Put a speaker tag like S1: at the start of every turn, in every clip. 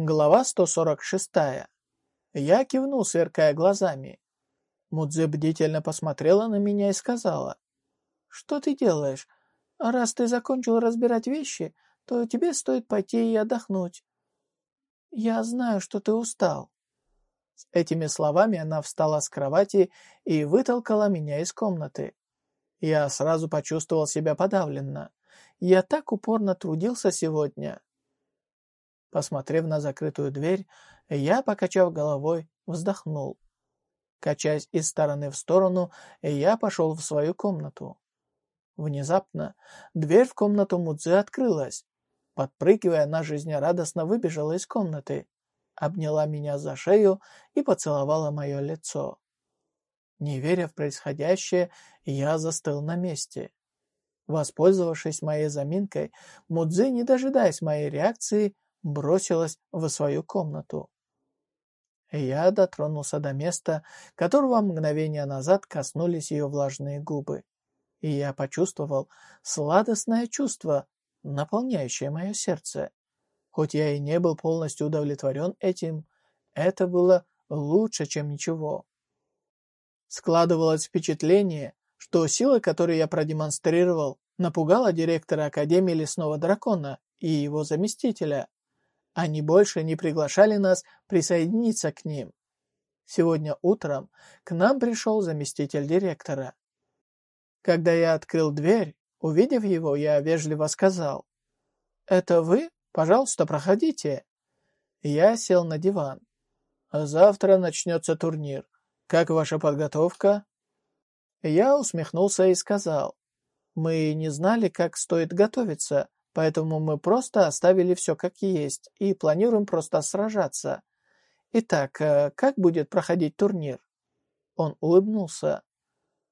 S1: Глава 146. Я кивнул, сверкая глазами. Мудзи бдительно посмотрела на меня и сказала. «Что ты делаешь? Раз ты закончил разбирать вещи, то тебе стоит пойти и отдохнуть. Я знаю, что ты устал». С этими словами она встала с кровати и вытолкала меня из комнаты. Я сразу почувствовал себя подавленно. Я так упорно трудился сегодня. Посмотрев на закрытую дверь, я, покачав головой, вздохнул. Качаясь из стороны в сторону, я пошел в свою комнату. Внезапно дверь в комнату Мудзи открылась. Подпрыгивая, она жизнерадостно выбежала из комнаты, обняла меня за шею и поцеловала мое лицо. Не веря в происходящее, я застыл на месте. Воспользовавшись моей заминкой, Мудзи, не дожидаясь моей реакции, бросилась в свою комнату. Я дотронулся до места, которого мгновение назад коснулись ее влажные губы, и я почувствовал сладостное чувство, наполняющее мое сердце. Хоть я и не был полностью удовлетворен этим, это было лучше, чем ничего. Складывалось впечатление, что сила, которую я продемонстрировал, напугала директора Академии Лесного Дракона и его заместителя. Они больше не приглашали нас присоединиться к ним. Сегодня утром к нам пришел заместитель директора. Когда я открыл дверь, увидев его, я вежливо сказал, «Это вы? Пожалуйста, проходите». Я сел на диван. «Завтра начнется турнир. Как ваша подготовка?» Я усмехнулся и сказал, «Мы не знали, как стоит готовиться, Поэтому мы просто оставили все как есть и планируем просто сражаться. Итак, э, как будет проходить турнир? Он улыбнулся.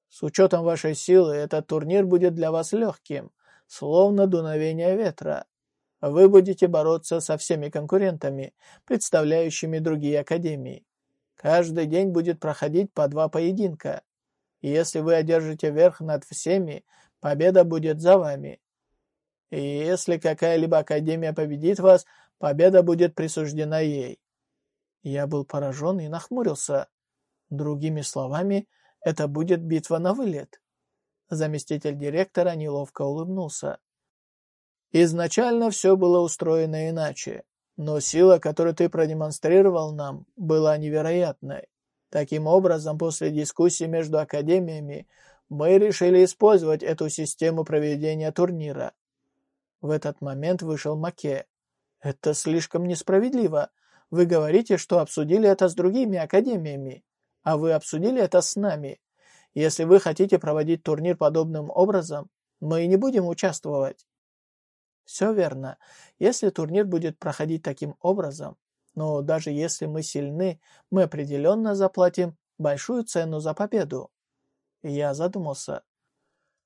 S1: С учетом вашей силы, этот турнир будет для вас легким, словно дуновение ветра. Вы будете бороться со всеми конкурентами, представляющими другие академии. Каждый день будет проходить по два поединка. если вы одержите верх над всеми, победа будет за вами. И если какая-либо академия победит вас, победа будет присуждена ей. Я был поражен и нахмурился. Другими словами, это будет битва на вылет. Заместитель директора неловко улыбнулся. Изначально все было устроено иначе, но сила, которую ты продемонстрировал нам, была невероятной. Таким образом, после дискуссии между академиями, мы решили использовать эту систему проведения турнира. В этот момент вышел Маке. «Это слишком несправедливо. Вы говорите, что обсудили это с другими академиями, а вы обсудили это с нами. Если вы хотите проводить турнир подобным образом, мы не будем участвовать». Все верно. Если турнир будет проходить таким образом, но даже если мы сильны, мы определенно заплатим большую цену за победу. Я задумался.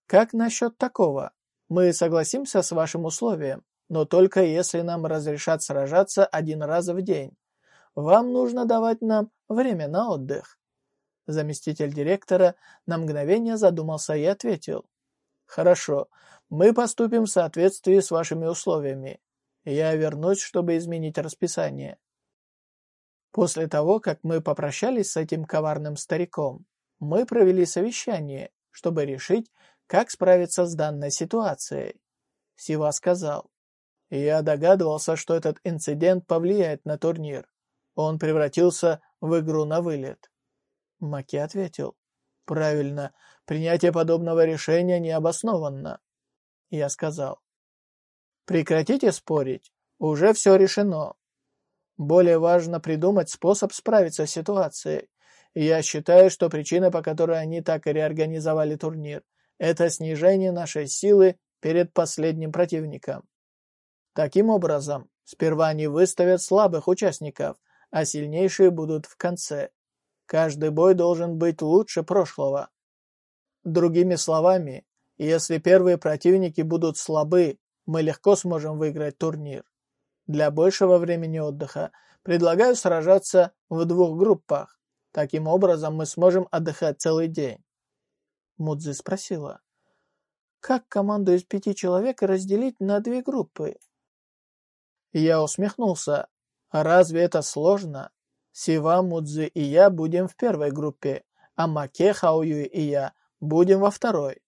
S1: Как насчет такого? Мы согласимся с вашим условием, но только если нам разрешат сражаться один раз в день. Вам нужно давать нам время на отдых». Заместитель директора на мгновение задумался и ответил. «Хорошо, мы поступим в соответствии с вашими условиями. Я вернусь, чтобы изменить расписание». После того, как мы попрощались с этим коварным стариком, мы провели совещание, чтобы решить, как справиться с данной ситуацией. Сива сказал. Я догадывался, что этот инцидент повлияет на турнир. Он превратился в игру на вылет. Маки ответил. Правильно, принятие подобного решения необоснованно. Я сказал. Прекратите спорить. Уже все решено. Более важно придумать способ справиться с ситуацией. Я считаю, что причина, по которой они так и реорганизовали турнир, это снижение нашей силы перед последним противником. Таким образом, сперва они выставят слабых участников, а сильнейшие будут в конце. Каждый бой должен быть лучше прошлого. Другими словами, если первые противники будут слабы, мы легко сможем выиграть турнир. Для большего времени отдыха предлагаю сражаться в двух группах. Таким образом мы сможем отдыхать целый день. Мудзи спросила. «Как команду из пяти человек разделить на две группы?» Я усмехнулся. Разве это сложно? Сива, Мудзи и я будем в первой группе, а Маке, Хаоюи и я будем во второй.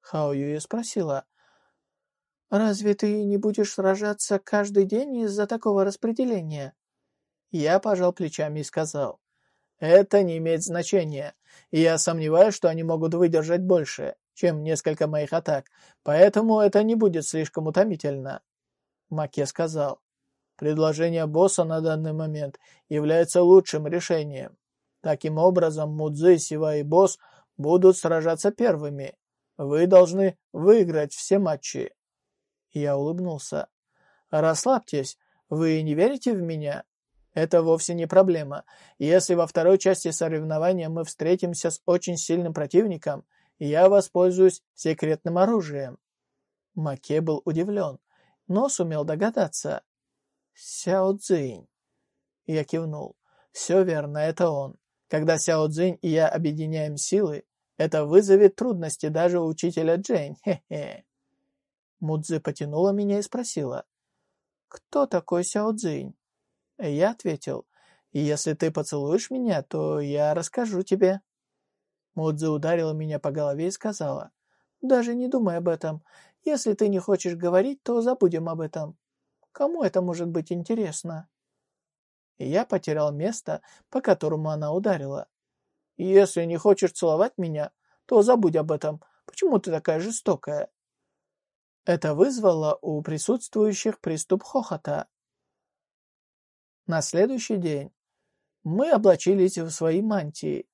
S1: Хаоюи спросила, «Разве ты не будешь сражаться каждый день из-за такого распределения?» Я пожал плечами и сказал, «Это не имеет значения, и я сомневаюсь, что они могут выдержать больше, чем несколько моих атак, поэтому это не будет слишком утомительно». Маке сказал, «Предложение босса на данный момент является лучшим решением. Таким образом, Мудзи, Сива и босс будут сражаться первыми. Вы должны выиграть все матчи». Я улыбнулся. «Расслабьтесь, вы не верите в меня?» Это вовсе не проблема. Если во второй части соревнования мы встретимся с очень сильным противником, я воспользуюсь секретным оружием. Маке был удивлен, но сумел догадаться. Сяо Цзинь. Я кивнул. Все верно, это он. Когда Сяо Цзинь и я объединяем силы, это вызовет трудности даже у учителя Джейн. Хе-хе. Мудзи потянула меня и спросила. «Кто такой Сяо Цзинь?» Я ответил. «Если ты поцелуешь меня, то я расскажу тебе». Мудзи ударила меня по голове и сказала. «Даже не думай об этом. Если ты не хочешь говорить, то забудем об этом. Кому это может быть интересно?» Я потерял место, по которому она ударила. «Если не хочешь целовать меня, то забудь об этом. Почему ты такая жестокая?» Это вызвало у присутствующих приступ хохота. На следующий день мы облачились в свои мантии.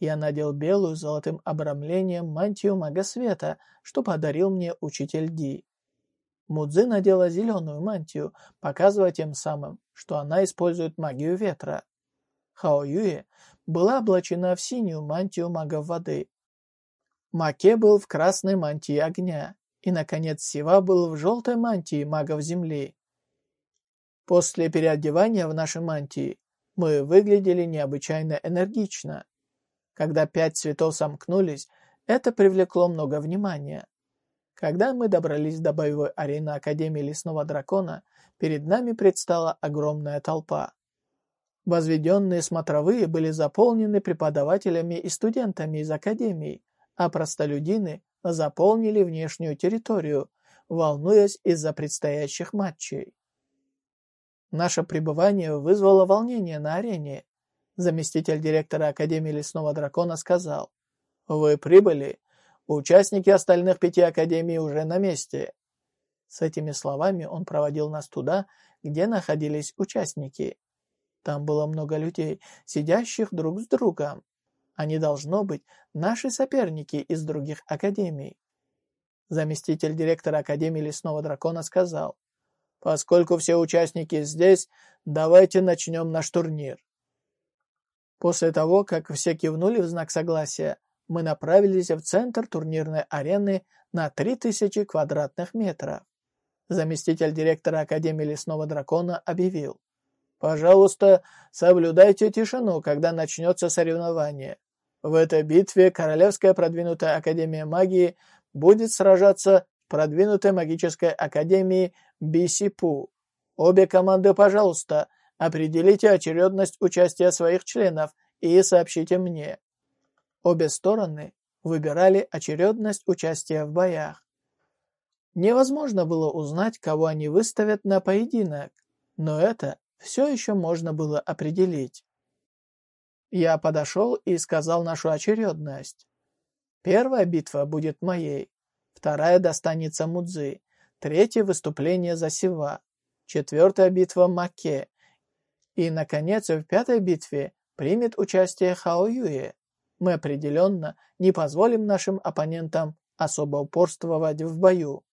S1: Я надел белую с золотым обрамлением мантию мага света, что подарил мне учитель Ди. Мудзи надела зеленую мантию, показывая тем самым, что она использует магию ветра. Хао Юе была облачена в синюю мантию магов воды. Маке был в красной мантии огня, и, наконец, Сива был в желтой мантии магов земли. После переодевания в наши мантии мы выглядели необычайно энергично. Когда пять цветов сомкнулись, это привлекло много внимания. Когда мы добрались до боевой арены Академии Лесного Дракона, перед нами предстала огромная толпа. Возведенные смотровые были заполнены преподавателями и студентами из Академии, а простолюдины заполнили внешнюю территорию, волнуясь из-за предстоящих матчей. Наше пребывание вызвало волнение на арене. Заместитель директора Академии Лесного Дракона сказал, «Вы прибыли. Участники остальных пяти Академий уже на месте». С этими словами он проводил нас туда, где находились участники. Там было много людей, сидящих друг с другом. Они, должно быть, наши соперники из других академий. Заместитель директора Академии Лесного Дракона сказал, «Поскольку все участники здесь, давайте начнем наш турнир». После того, как все кивнули в знак согласия, мы направились в центр турнирной арены на 3000 квадратных метров. Заместитель директора Академии Лесного Дракона объявил, «Пожалуйста, соблюдайте тишину, когда начнется соревнование. В этой битве Королевская продвинутая Академия Магии будет сражаться продвинутой магической Академией Бисипу. Обе команды, пожалуйста, определите очередность участия своих членов и сообщите мне. Обе стороны выбирали очередность участия в боях. Невозможно было узнать, кого они выставят на поединок, но это все еще можно было определить. Я подошел и сказал нашу очередность. Первая битва будет моей, вторая достанется Мудзи, третье выступление за Сива, четвертая битва Маке, и, наконец, в пятой битве примет участие Хао Юе. Мы определенно не позволим нашим оппонентам особо упорствовать в бою.